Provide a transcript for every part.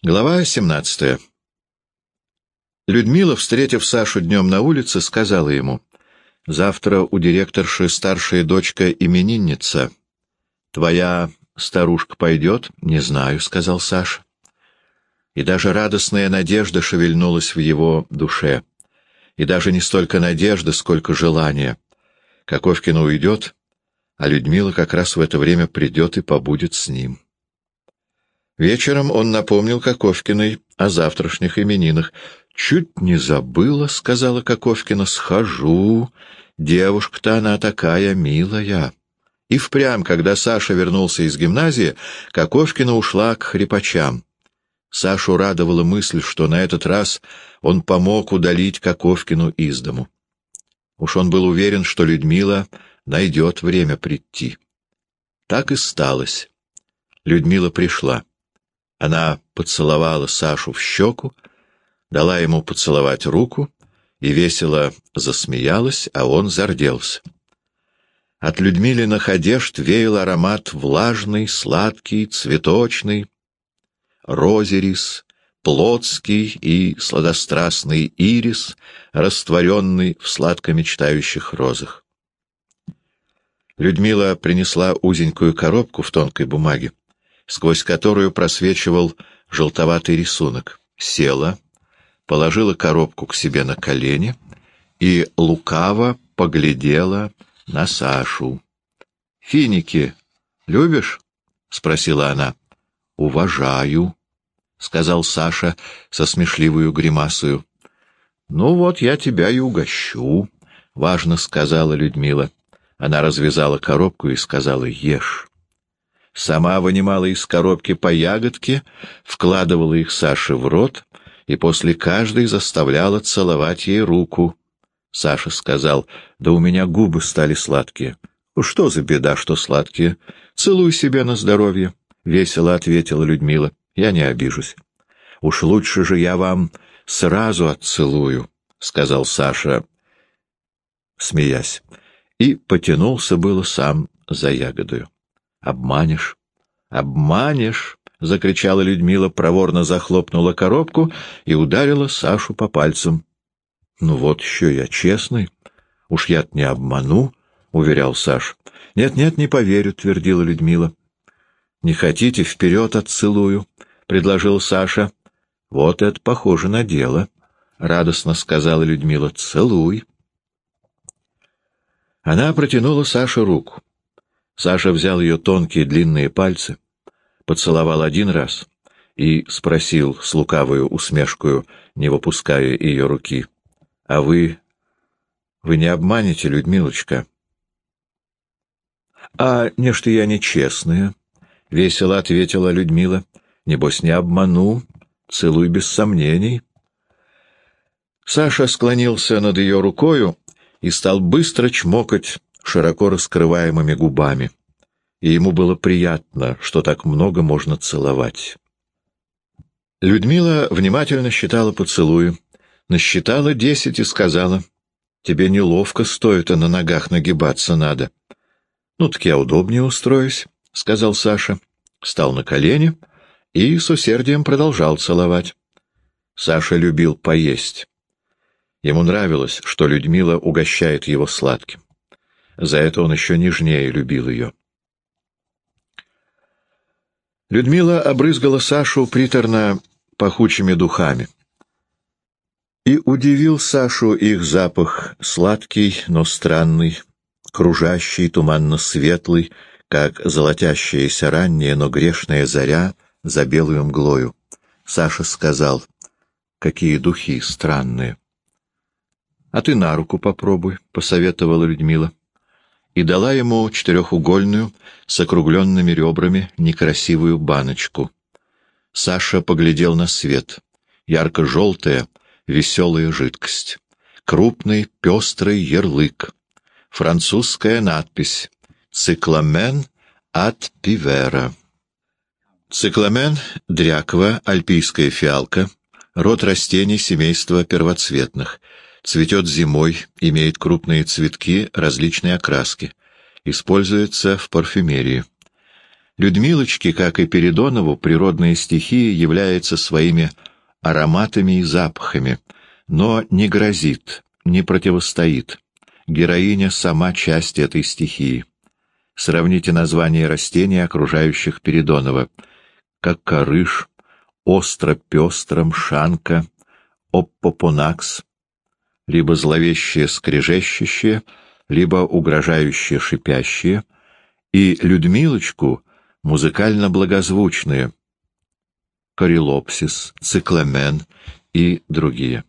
Глава 17 Людмила, встретив Сашу днем на улице, сказала ему, «Завтра у директорши старшая дочка именинница. Твоя старушка пойдет?» «Не знаю», — сказал Саша. И даже радостная надежда шевельнулась в его душе. И даже не столько надежда, сколько желание. Коковкина уйдет, а Людмила как раз в это время придет и побудет с ним. Вечером он напомнил Коковкиной о завтрашних именинах. «Чуть не забыла», — сказала Коковкина, — «схожу. Девушка-то она такая милая». И впрямь, когда Саша вернулся из гимназии, Коковкина ушла к хрипачам. Сашу радовала мысль, что на этот раз он помог удалить Коковкину из дому. Уж он был уверен, что Людмила найдет время прийти. Так и сталось. Людмила пришла. Она поцеловала Сашу в щеку, дала ему поцеловать руку и весело засмеялась, а он зарделся. От Людмилиных одежд веял аромат влажный, сладкий, цветочный, розерис, плотский и сладострастный ирис, растворенный в сладко-мечтающих розах. Людмила принесла узенькую коробку в тонкой бумаге сквозь которую просвечивал желтоватый рисунок, села, положила коробку к себе на колени и лукаво поглядела на Сашу. — Финики любишь? — спросила она. — Уважаю, — сказал Саша со смешливую гримасою. — Ну вот я тебя и угощу, — важно сказала Людмила. Она развязала коробку и сказала «Ешь» сама вынимала из коробки по ягодке, вкладывала их Саше в рот и после каждой заставляла целовать ей руку. Саша сказал, да у меня губы стали сладкие. «Ну, что за беда, что сладкие? Целуй себя на здоровье, — весело ответила Людмила. Я не обижусь. Уж лучше же я вам сразу отцелую, — сказал Саша, смеясь, и потянулся было сам за ягодою. Обманешь? Обманешь! — закричала Людмила, проворно захлопнула коробку и ударила Сашу по пальцам. — Ну вот еще я честный. Уж я не обману, — уверял Саш. «Нет, — Нет-нет, не поверю, — твердила Людмила. — Не хотите, вперед отцелую, — предложил Саша. — Вот это похоже на дело, — радостно сказала Людмила. — Целуй. Она протянула Саше руку. Саша взял ее тонкие длинные пальцы, поцеловал один раз и спросил с лукавою усмешкою, не выпуская ее руки, — А вы... вы не обманете, Людмилочка? — А не что я нечестная, — весело ответила Людмила. — Небось, не обману, целуй без сомнений. Саша склонился над ее рукою и стал быстро чмокать широко раскрываемыми губами, и ему было приятно, что так много можно целовать. Людмила внимательно считала поцелуи, насчитала десять и сказала, «Тебе неловко стоит, а на ногах нагибаться надо». «Ну, так я удобнее устроюсь», — сказал Саша, встал на колени и с усердием продолжал целовать. Саша любил поесть. Ему нравилось, что Людмила угощает его сладким. За это он еще нежнее любил ее. Людмила обрызгала Сашу приторно пахучими духами. И удивил Сашу их запах сладкий, но странный, кружащий, туманно-светлый, как золотящаяся ранняя, но грешная заря за белую мглою. Саша сказал, какие духи странные. — А ты на руку попробуй, — посоветовала Людмила и дала ему четырехугольную с округленными ребрами некрасивую баночку. Саша поглядел на свет. Ярко-желтая, веселая жидкость. Крупный, пестрый ярлык. Французская надпись «Цикламен от пивера». Цикламен — дряква, альпийская фиалка, род растений семейства первоцветных — Цветет зимой, имеет крупные цветки различной окраски. Используется в парфюмерии. Людмилочке, как и Передонову, природные стихии являются своими ароматами и запахами, но не грозит, не противостоит. Героиня — сама часть этой стихии. Сравните названия растений, окружающих Передонова. Как корыш, остро-пестром, шанка, оппопунакс, либо зловещее скрежещущее, либо угрожающее шипящее, и Людмилочку музыкально благозвучные корилопсис, цикламен и другие.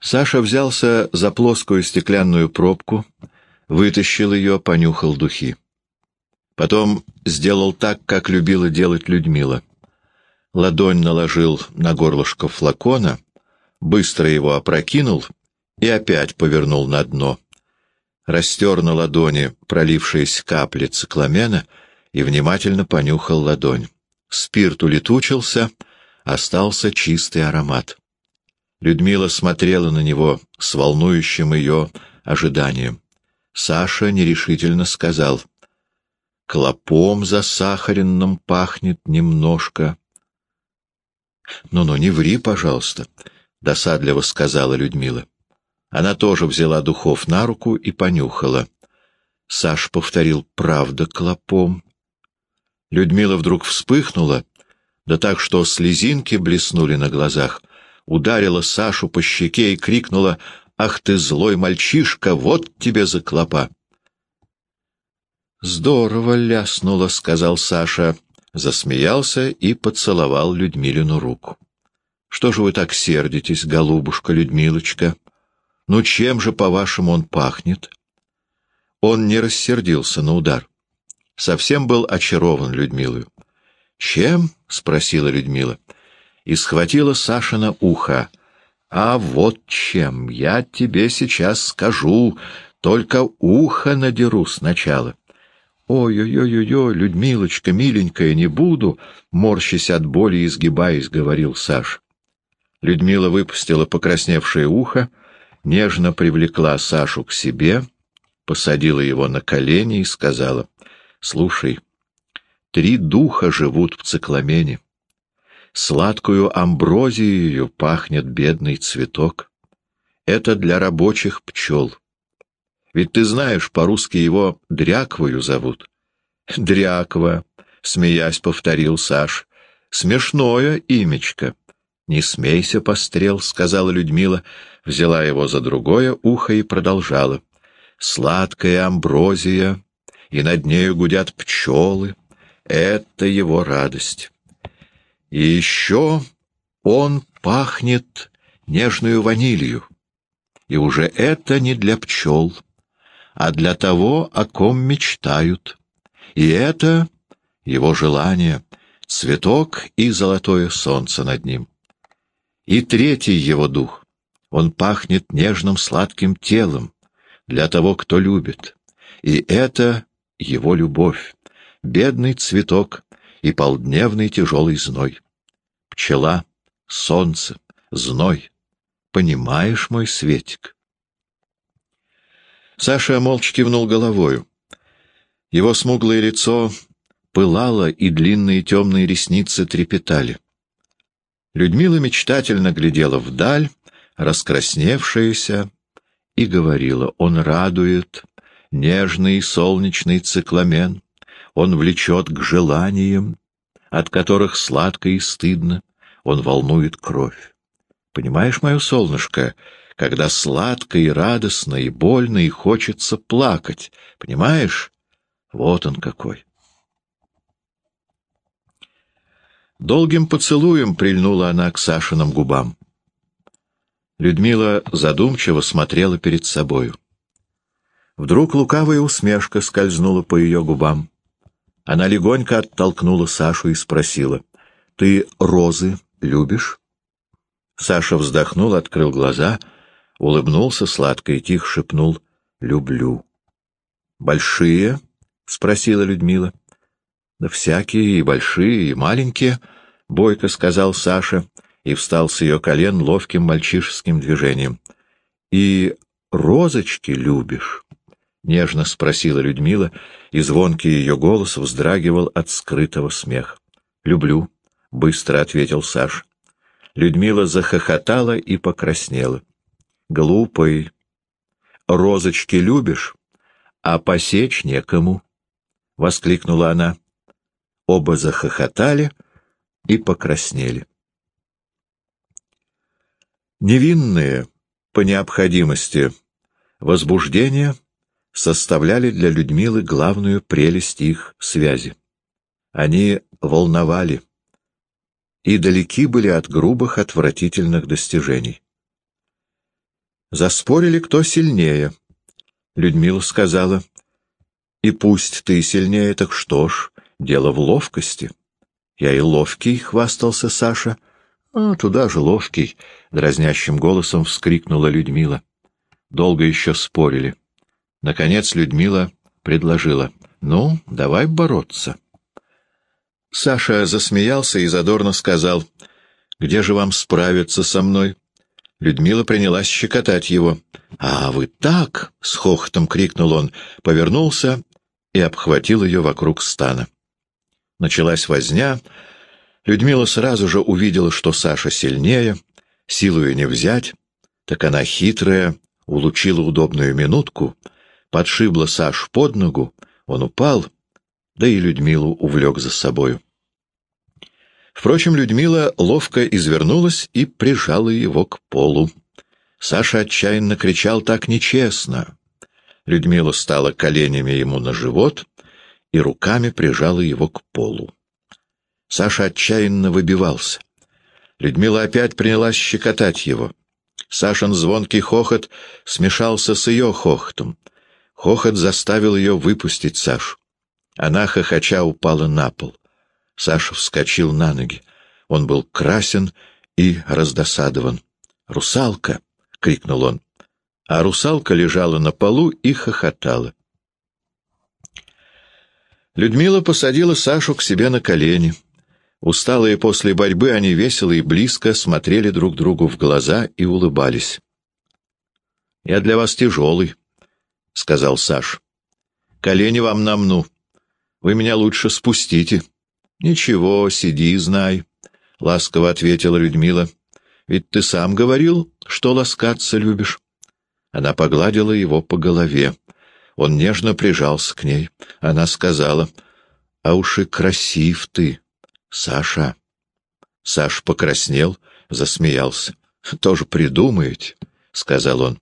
Саша взялся за плоскую стеклянную пробку, вытащил ее, понюхал духи. Потом сделал так, как любила делать Людмила. Ладонь наложил на горлышко флакона, быстро его опрокинул и опять повернул на дно. Растер на ладони пролившиеся капли цикламена и внимательно понюхал ладонь. Спирт улетучился, остался чистый аромат. Людмила смотрела на него с волнующим ее ожиданием. Саша нерешительно сказал — клопом засахаренным пахнет немножко. «Ну-ну, не ври, пожалуйста», — досадливо сказала Людмила. Она тоже взяла духов на руку и понюхала. Саш повторил «правда клопом». Людмила вдруг вспыхнула, да так, что слезинки блеснули на глазах, ударила Сашу по щеке и крикнула «Ах ты, злой мальчишка, вот тебе за клопа!» «Здорово ляснуло», — сказал Саша, засмеялся и поцеловал Людмилину руку. «Что же вы так сердитесь, голубушка Людмилочка? Ну чем же, по-вашему, он пахнет?» Он не рассердился на удар. Совсем был очарован Людмилою. «Чем?» — спросила Людмила. И схватила Сашина ухо. «А вот чем! Я тебе сейчас скажу, только ухо надеру сначала». «Ой-ой-ой-ой, Людмилочка, миленькая, не буду!» Морщась от боли и изгибаясь, говорил Саш. Людмила выпустила покрасневшее ухо, нежно привлекла Сашу к себе, посадила его на колени и сказала, «Слушай, три духа живут в цикламене. Сладкую амброзию пахнет бедный цветок. Это для рабочих пчел. Ведь ты знаешь, по-русски его Дряквою зовут. Дряква, смеясь, повторил Саш. Смешное имечко. Не смейся, пострел, сказала Людмила, взяла его за другое ухо и продолжала. Сладкая амброзия, и над нею гудят пчелы. Это его радость. И еще он пахнет нежную ванилью. И уже это не для пчел, а для того, о ком мечтают. И это его желание, цветок и золотое солнце над ним. И третий его дух, он пахнет нежным сладким телом для того, кто любит. И это его любовь, бедный цветок и полдневный тяжелый зной. Пчела, солнце, зной. Понимаешь, мой Светик? Саша молча кивнул головою. Его смуглое лицо пылало, и длинные темные ресницы трепетали. Людмила мечтательно глядела вдаль, раскрасневшаяся, и говорила, он радует, нежный солнечный цикламен, он влечет к желаниям, от которых сладко и стыдно, он волнует кровь. Понимаешь, мое солнышко, когда сладко и радостно, и больно, и хочется плакать. Понимаешь? Вот он какой. Долгим поцелуем прильнула она к Сашиным губам. Людмила задумчиво смотрела перед собою. Вдруг лукавая усмешка скользнула по ее губам. Она легонько оттолкнула Сашу и спросила, «Ты розы любишь?» Саша вздохнул, открыл глаза — улыбнулся сладко и тихо шепнул «люблю». «Большие?» — спросила Людмила. «Да всякие, и большие, и маленькие», — бойко сказал Саша и встал с ее колен ловким мальчишеским движением. «И розочки любишь?» нежно спросила Людмила, и звонкий ее голос вздрагивал от скрытого смеха. «Люблю», — быстро ответил Саш. Людмила захохотала и покраснела. «Глупый. Розочки любишь, а посечь некому», — воскликнула она. Оба захохотали и покраснели. Невинные, по необходимости, возбуждения составляли для Людмилы главную прелесть их связи. Они волновали и далеки были от грубых, отвратительных достижений. Заспорили, кто сильнее. Людмила сказала, «И пусть ты сильнее, так что ж, дело в ловкости». «Я и ловкий», — хвастался Саша, — «А, туда же ловкий!» — дразнящим голосом вскрикнула Людмила. Долго еще спорили. Наконец Людмила предложила. «Ну, давай бороться». Саша засмеялся и задорно сказал. «Где же вам справиться со мной?» Людмила принялась щекотать его. «А вы так!» — с хохотом крикнул он, повернулся и обхватил ее вокруг стана. Началась возня, Людмила сразу же увидела, что Саша сильнее, силу ее не взять, так она хитрая, улучила удобную минутку, подшибла Саш под ногу, он упал, да и Людмилу увлек за собою. Впрочем, Людмила ловко извернулась и прижала его к полу. Саша отчаянно кричал так нечестно. Людмила стала коленями ему на живот и руками прижала его к полу. Саша отчаянно выбивался. Людмила опять принялась щекотать его. Сашин звонкий хохот смешался с ее хохотом. Хохот заставил ее выпустить Сашу. Она, хохоча, упала на пол. Саша вскочил на ноги. Он был красен и раздосадован. «Русалка!» — крикнул он. А русалка лежала на полу и хохотала. Людмила посадила Сашу к себе на колени. Усталые после борьбы, они весело и близко смотрели друг другу в глаза и улыбались. «Я для вас тяжелый», — сказал Саш. «Колени вам намну. Вы меня лучше спустите». «Ничего, сиди, знай», — ласково ответила Людмила. «Ведь ты сам говорил, что ласкаться любишь». Она погладила его по голове. Он нежно прижался к ней. Она сказала, «А уж и красив ты». Саша. Саш покраснел, засмеялся. «Тоже придумаете», — сказал он.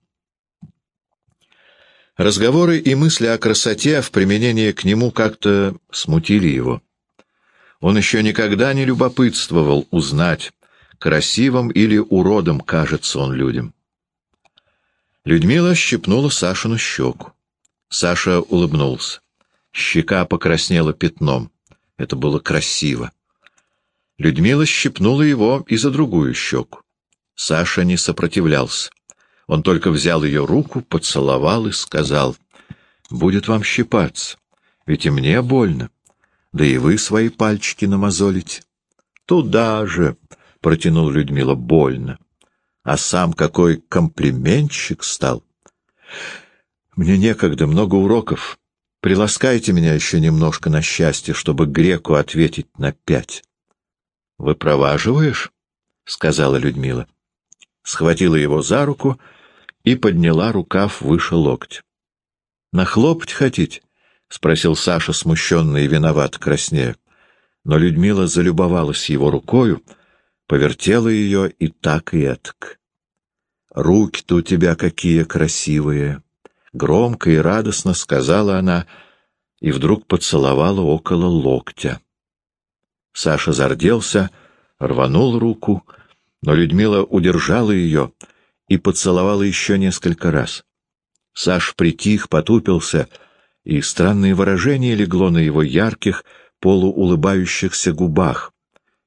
Разговоры и мысли о красоте в применении к нему как-то смутили его. Он еще никогда не любопытствовал узнать, красивым или уродом кажется он людям. Людмила щипнула Сашину щеку. Саша улыбнулся. Щека покраснела пятном. Это было красиво. Людмила щипнула его и за другую щеку. Саша не сопротивлялся. Он только взял ее руку, поцеловал и сказал, «Будет вам щипаться, ведь и мне больно, да и вы свои пальчики намазолите». «Туда же!» — протянул Людмила больно. А сам какой комплиментчик стал. «Мне некогда, много уроков. Приласкайте меня еще немножко на счастье, чтобы греку ответить на пять». — Выпроваживаешь? — сказала Людмила. Схватила его за руку и подняла рукав выше локтя. — Нахлопать хотите? — спросил Саша, смущенный и виноват, краснея. Но Людмила залюбовалась его рукою, повертела ее и так и этак. «Руки-то у тебя какие красивые!» Громко и радостно сказала она и вдруг поцеловала около локтя. Саша зарделся, рванул руку, но Людмила удержала ее и поцеловала еще несколько раз. Саш притих, потупился, и странное выражение легло на его ярких, полуулыбающихся губах,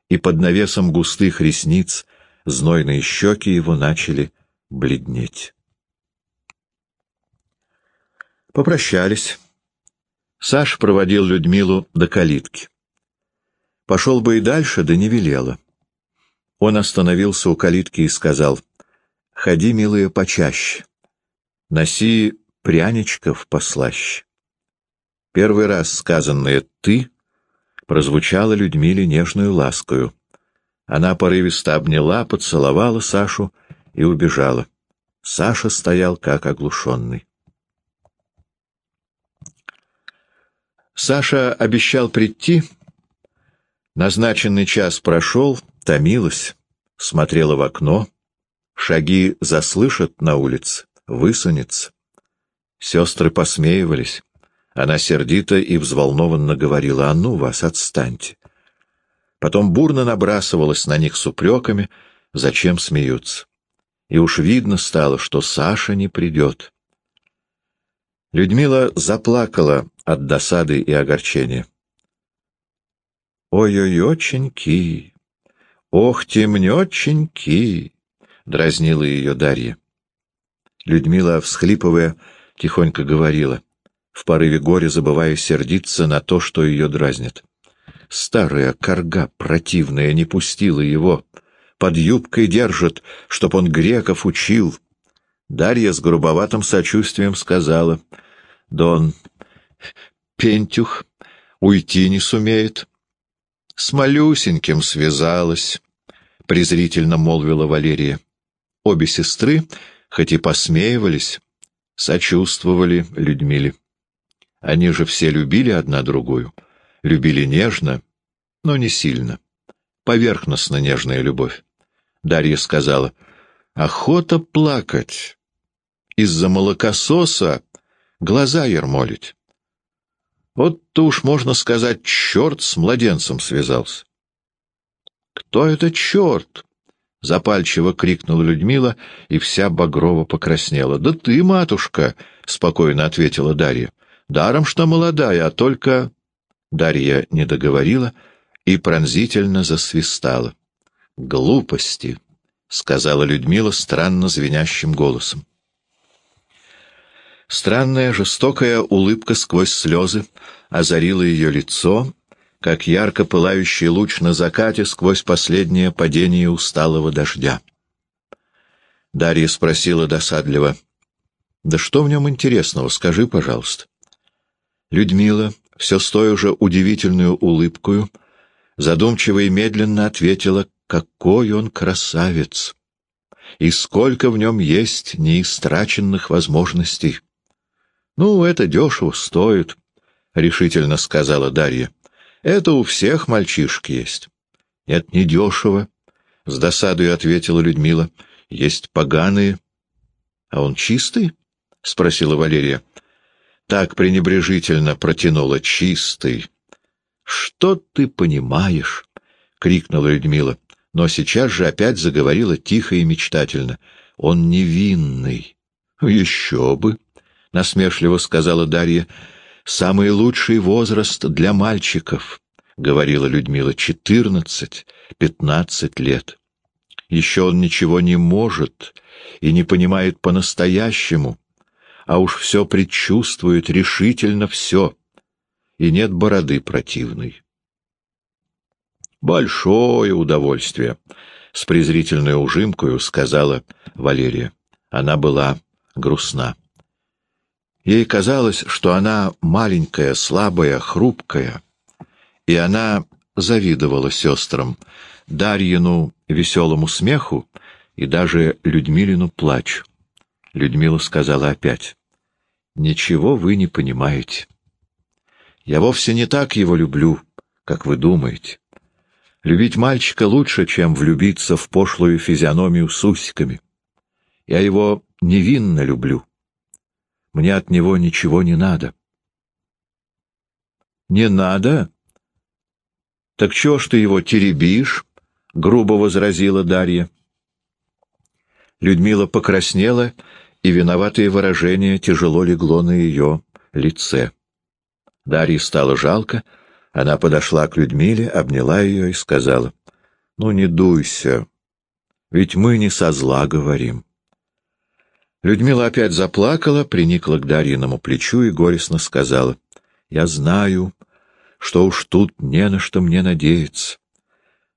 и под навесом густых ресниц знойные щеки его начали бледнеть. Попрощались. Саш проводил Людмилу до калитки. Пошел бы и дальше, да не велела. Он остановился у калитки и сказал, «Ходи, милая, почаще. Носи пряничков послаще. Первый раз сказанное «ты» прозвучало Людмиле нежную ласкою. Она порывисто обняла, поцеловала Сашу и убежала. Саша стоял как оглушенный. Саша обещал прийти. Назначенный час прошел, томилась, смотрела в окно. Шаги заслышат на улице, высунется. Сестры посмеивались. Она сердито и взволнованно говорила, «А ну вас, отстаньте!» Потом бурно набрасывалась на них с упреками, зачем смеются. И уж видно стало, что Саша не придет. Людмила заплакала от досады и огорчения. «Ой-ой-оченьки! Ох, темнёченьки!» — дразнила ее Дарья. Людмила, всхлипывая, тихонько говорила, в порыве горя забывая сердиться на то, что ее дразнит. Старая корга противная не пустила его, под юбкой держит, чтоб он греков учил. Дарья с грубоватым сочувствием сказала, «Дон Пентюх уйти не сумеет». «С малюсеньким связалась», — презрительно молвила Валерия. Обе сестры, хоть и посмеивались, сочувствовали Людмиле. Они же все любили одна другую, любили нежно, но не сильно. Поверхностно нежная любовь. Дарья сказала, «Охота плакать. Из-за молокососа глаза ермолить. Вот-то уж, можно сказать, черт с младенцем связался». «Кто это черт?» — запальчиво крикнула Людмила, и вся Багрова покраснела. «Да ты, матушка!» — спокойно ответила Дарья. «Даром, что молодая, а только...» Дарья не договорила и пронзительно засвистала. «Глупости!» — сказала Людмила странно звенящим голосом. Странная жестокая улыбка сквозь слезы озарила ее лицо, как ярко пылающий луч на закате сквозь последнее падение усталого дождя. Дарья спросила досадливо, «Да что в нем интересного, скажи, пожалуйста». Людмила, все с той же удивительную улыбкою, задумчиво и медленно ответила, «Какой он красавец! И сколько в нем есть неистраченных возможностей!» «Ну, это дешево стоит», — решительно сказала Дарья. Это у всех мальчишек есть. — Это не дешево, — с досадой ответила Людмила. — Есть поганые. — А он чистый? — спросила Валерия. Так пренебрежительно протянула чистый. — Что ты понимаешь? — крикнула Людмила, но сейчас же опять заговорила тихо и мечтательно. — Он невинный. — Еще бы! — насмешливо сказала Дарья самый лучший возраст для мальчиков, — говорила Людмила, — четырнадцать, пятнадцать лет. Еще он ничего не может и не понимает по-настоящему, а уж все предчувствует, решительно все, и нет бороды противной. «Большое удовольствие», — с презрительной ужимкою сказала Валерия. Она была грустна. Ей казалось, что она маленькая, слабая, хрупкая, и она завидовала сестрам, Дарьину веселому смеху и даже Людмилину плачу. Людмила сказала опять, «Ничего вы не понимаете. Я вовсе не так его люблю, как вы думаете. Любить мальчика лучше, чем влюбиться в пошлую физиономию с усиками. Я его невинно люблю. Мне от него ничего не надо. — Не надо? — Так чего ж ты его теребишь? — грубо возразила Дарья. Людмила покраснела, и виноватое выражение тяжело легло на ее лице. Дарье стало жалко, она подошла к Людмиле, обняла ее и сказала, — Ну, не дуйся, ведь мы не со зла говорим. Людмила опять заплакала, приникла к Дарьиному плечу и горестно сказала, «Я знаю, что уж тут не на что мне надеяться.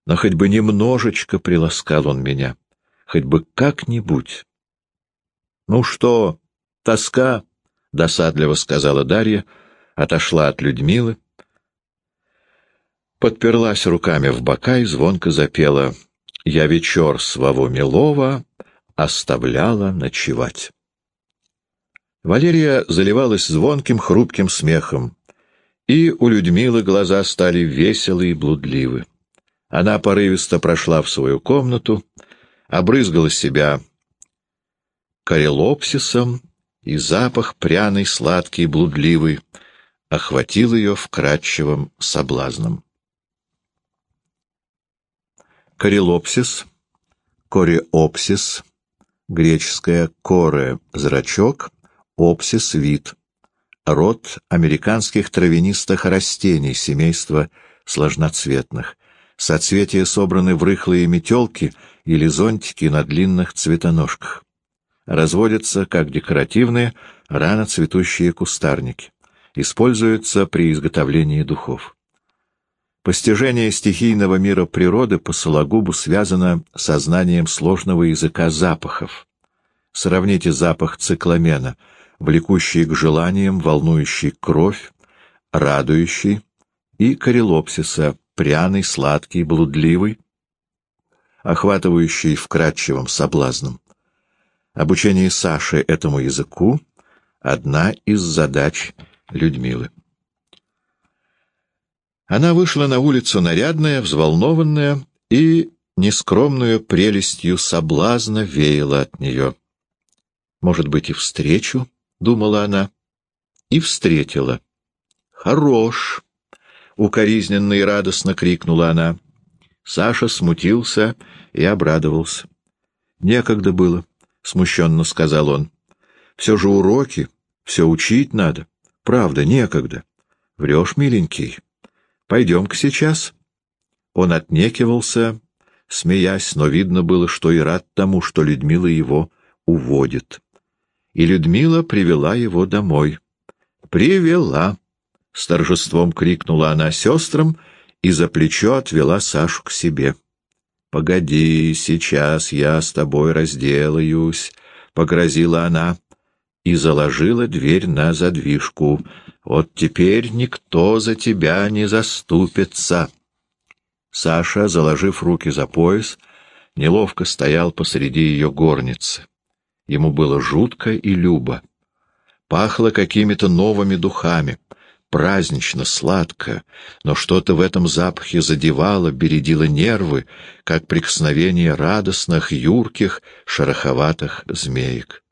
Но хоть бы немножечко приласкал он меня, хоть бы как-нибудь». «Ну что, тоска?» — досадливо сказала Дарья, отошла от Людмилы, подперлась руками в бока и звонко запела «Я вечер своего милого оставляла ночевать». Валерия заливалась звонким хрупким смехом, и у Людмилы глаза стали веселые и блудливы. Она порывисто прошла в свою комнату, обрызгала себя корелопсисом, и запах пряный, сладкий, блудливый охватил ее вкрадчивым соблазном. Корелопсис, кореопсис, греческое коре — зрачок, опсис — вид, род американских травянистых растений семейства сложноцветных. Соцветия собраны в рыхлые метелки или зонтики на длинных цветоножках. Разводятся как декоративные, рано цветущие кустарники. Используются при изготовлении духов. Постижение стихийного мира природы по Сологубу связано со знанием сложного языка запахов. Сравните запах цикламена, влекущий к желаниям, волнующий кровь, радующий, и корелопсиса, пряный, сладкий, блудливый, охватывающий вкрадчивым соблазном. Обучение Саши этому языку — одна из задач Людмилы. Она вышла на улицу нарядная, взволнованная и нескромную прелестью соблазна веяла от нее. «Может быть, и встречу?» — думала она. И встретила. «Хорош!» — укоризненно и радостно крикнула она. Саша смутился и обрадовался. «Некогда было», — смущенно сказал он. «Все же уроки, все учить надо. Правда, некогда. Врешь, миленький». Пойдем-ка сейчас. Он отнекивался, смеясь, но видно было, что и рад тому, что Людмила его уводит. И Людмила привела его домой. «Привела!» — с торжеством крикнула она сестрам и за плечо отвела Сашу к себе. «Погоди, сейчас я с тобой разделаюсь», — погрозила она и заложила дверь на задвижку. Вот теперь никто за тебя не заступится. Саша, заложив руки за пояс, неловко стоял посреди ее горницы. Ему было жутко и любо. Пахло какими-то новыми духами, празднично, сладко, но что-то в этом запахе задевало, бередило нервы, как прикосновение радостных, юрких, шероховатых змеек.